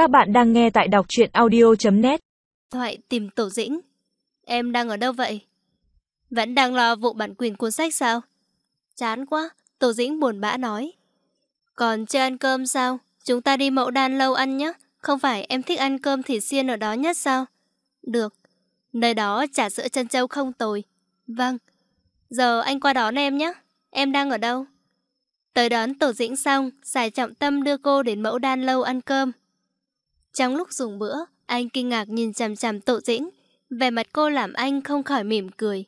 Các bạn đang nghe tại đọc truyện audio.net Thoại tìm Tổ Dĩnh Em đang ở đâu vậy? Vẫn đang lo vụ bản quyền cuốn sách sao? Chán quá, Tổ Dĩnh buồn bã nói Còn chưa ăn cơm sao? Chúng ta đi mẫu đan lâu ăn nhé Không phải em thích ăn cơm thịt xiên ở đó nhất sao? Được Nơi đó trà sữa chân châu không tồi Vâng Giờ anh qua đón em nhé Em đang ở đâu? Tới đón Tổ Dĩnh xong, Sài Trọng Tâm đưa cô đến mẫu đan lâu ăn cơm. Trong lúc dùng bữa, anh kinh ngạc nhìn chằm chằm Tô Dĩnh. vẻ mặt cô làm anh không khỏi mỉm cười.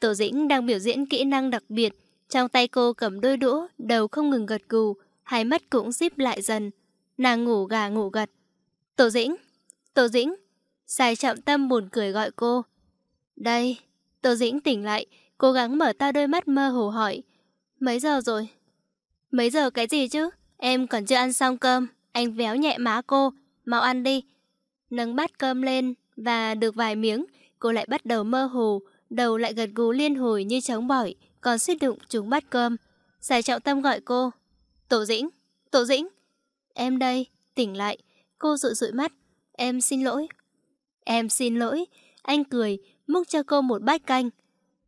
Tô Dĩnh đang biểu diễn kỹ năng đặc biệt. Trong tay cô cầm đôi đũa, đầu không ngừng gật gù, hai mắt cũng díp lại dần. Nàng ngủ gà ngủ gật. Tô Dĩnh! Tô Dĩnh! Sai Trọng Tâm buồn cười gọi cô. Đây! Tô Dĩnh tỉnh lại, cố gắng mở to đôi mắt mơ hồ hỏi. Mấy giờ rồi? Mấy giờ cái gì chứ? Em còn chưa ăn xong cơm. Anh véo nhẹ má cô. Mau ăn đi. Nâng bát cơm lên và được vài miếng, cô lại bắt đầu mơ hồ, đầu lại gật gù liên hồi như trống bỏi, còn suýt đụng trúng bát cơm. Giải trọng tâm gọi cô. Tổ dĩnh, tổ dĩnh. Em đây, tỉnh lại. Cô rụi rụi mắt. Em xin lỗi. Em xin lỗi. Anh cười, múc cho cô một bát canh.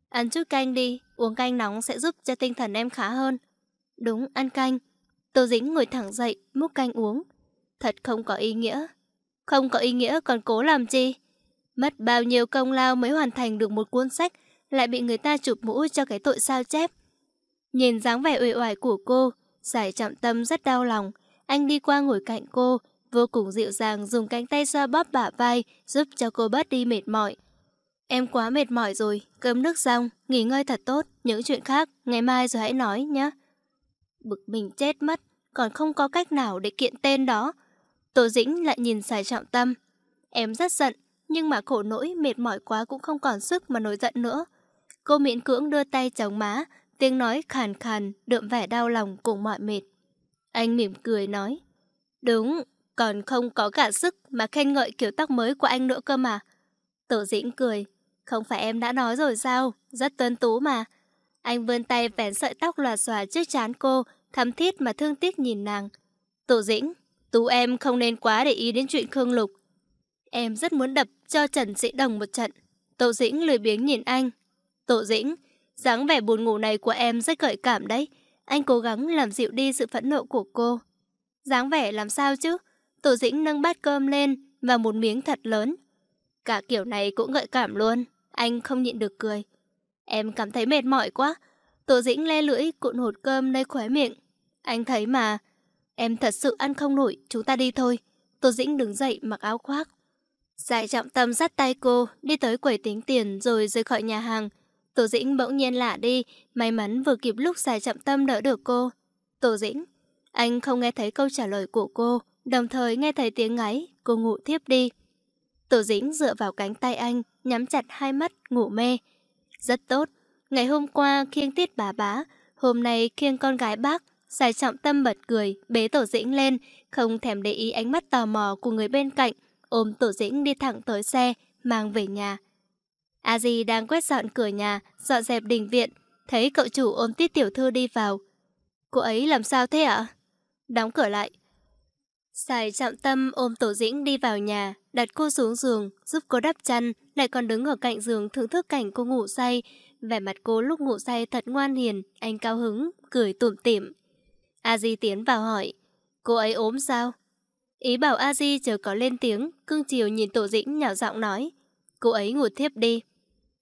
Ăn chút canh đi, uống canh nóng sẽ giúp cho tinh thần em khá hơn. Đúng, ăn canh. Tô Dĩnh ngồi thẳng dậy, múc canh uống. Thật không có ý nghĩa. Không có ý nghĩa còn cố làm chi? Mất bao nhiêu công lao mới hoàn thành được một cuốn sách, lại bị người ta chụp mũ cho cái tội sao chép. Nhìn dáng vẻ uể oải của cô, giải trọng tâm rất đau lòng. Anh đi qua ngồi cạnh cô, vô cùng dịu dàng dùng cánh tay xoa bóp bả vai, giúp cho cô bớt đi mệt mỏi. Em quá mệt mỏi rồi, cơm nước xong, nghỉ ngơi thật tốt, những chuyện khác, ngày mai rồi hãy nói nhé. Bực mình chết mất, còn không có cách nào để kiện tên đó. Tô Dĩnh lại nhìn xài trọng tâm. Em rất giận, nhưng mà khổ nỗi mệt mỏi quá cũng không còn sức mà nổi giận nữa. Cô miễn cưỡng đưa tay chống má, tiếng nói khàn khàn, đượm vẻ đau lòng cùng mọi mệt. Anh mỉm cười nói. Đúng, còn không có cả sức mà khen ngợi kiểu tóc mới của anh nữa cơ mà. Tổ dĩnh cười. Không phải em đã nói rồi sao? Rất tuân tú mà. Anh vươn tay vén sợi tóc lòa xòa trước chán cô, thắm thiết mà thương tiếc nhìn nàng. Tổ dĩnh, tú em không nên quá để ý đến chuyện Khương Lục. Em rất muốn đập cho Trần Sĩ Đồng một trận. Tổ dĩnh lười biếng nhìn anh. Tổ dĩnh, dáng vẻ buồn ngủ này của em rất gợi cảm đấy. Anh cố gắng làm dịu đi sự phẫn nộ của cô. dáng vẻ làm sao chứ? Tổ dĩnh nâng bát cơm lên và một miếng thật lớn. Cả kiểu này cũng gợi cảm luôn. Anh không nhịn được cười. Em cảm thấy mệt mỏi quá. Tổ dĩnh le lưỡi cuộn hột cơm nơi khóe miệng. Anh thấy mà. Em thật sự ăn không nổi, chúng ta đi thôi. Tô Dĩnh đứng dậy mặc áo khoác. Giải trọng tâm dắt tay cô, đi tới quầy tính tiền rồi rời khỏi nhà hàng. Tô Dĩnh bỗng nhiên lạ đi, may mắn vừa kịp lúc giải trọng tâm đỡ được cô. Tô Dĩnh, anh không nghe thấy câu trả lời của cô, đồng thời nghe thấy tiếng ngáy, cô ngủ thiếp đi. Tô Dĩnh dựa vào cánh tay anh, nhắm chặt hai mắt, ngủ mê. Rất tốt, ngày hôm qua khiêng tiết bà bá, hôm nay khiêng con gái bác, Giải trọng tâm bật cười, bế Tổ Dĩnh lên, không thèm để ý ánh mắt tò mò của người bên cạnh, ôm Tổ Dĩnh đi thẳng tới xe, mang về nhà. A Di đang quét dọn cửa nhà, dọn dẹp đình viện, thấy cậu chủ ôm tiết tiểu thư đi vào. Cô ấy làm sao thế ạ? Đóng cửa lại. Sài trọng tâm ôm Tổ Dĩnh đi vào nhà, đặt cô xuống giường, giúp cô đắp chăn, lại còn đứng ở cạnh giường thưởng thức cảnh cô ngủ say. Vẻ mặt cô lúc ngủ say thật ngoan hiền, anh cao hứng, cười tủm tỉm. A Di tiến vào hỏi, cô ấy ốm sao? Ý bảo A Di chờ có lên tiếng, cưng chiều nhìn Tổ Dĩnh nhỏ giọng nói, cô ấy ngủ thiếp đi.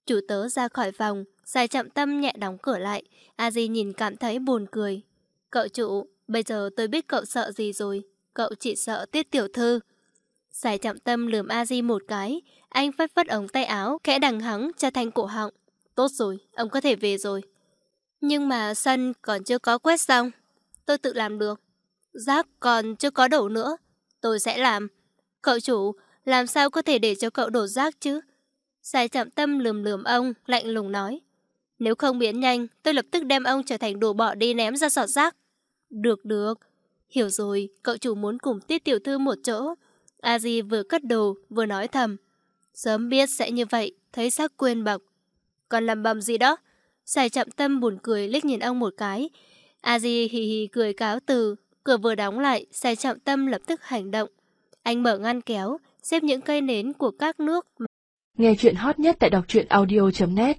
Chủ tớ ra khỏi phòng, xài chậm tâm nhẹ đóng cửa lại, A Di nhìn cảm thấy buồn cười. Cậu chủ, bây giờ tôi biết cậu sợ gì rồi, cậu chỉ sợ tiết tiểu thư. Xài chậm tâm lườm A Di một cái, anh phất phất ống tay áo, khẽ đằng hắng cho thanh cổ họng. Tốt rồi, ông có thể về rồi. Nhưng mà sân còn chưa có quét xong tôi tự làm được. Rác còn chưa có đổ nữa, tôi sẽ làm. Cậu chủ, làm sao có thể để cho cậu đổ rác chứ? Sai chậm tâm lườm lườm ông, lạnh lùng nói. Nếu không biến nhanh, tôi lập tức đem ông trở thành đồ bỏ đi ném ra sọt rác. Được được. Hiểu rồi, cậu chủ muốn cùng tiết tiểu thư một chỗ. A Di vừa cất đồ, vừa nói thầm. Sớm biết sẽ như vậy, thấy xác quên bọc. Còn làm bầm gì đó? Sai chậm tâm buồn cười liếc nhìn ông một cái. A Di hì hì cười cáo từ, cửa vừa đóng lại, xe trọng tâm lập tức hành động. Anh mở ngăn kéo, xếp những cây nến của các nước. Nghe chuyện hot nhất tại đọc truyện audio.net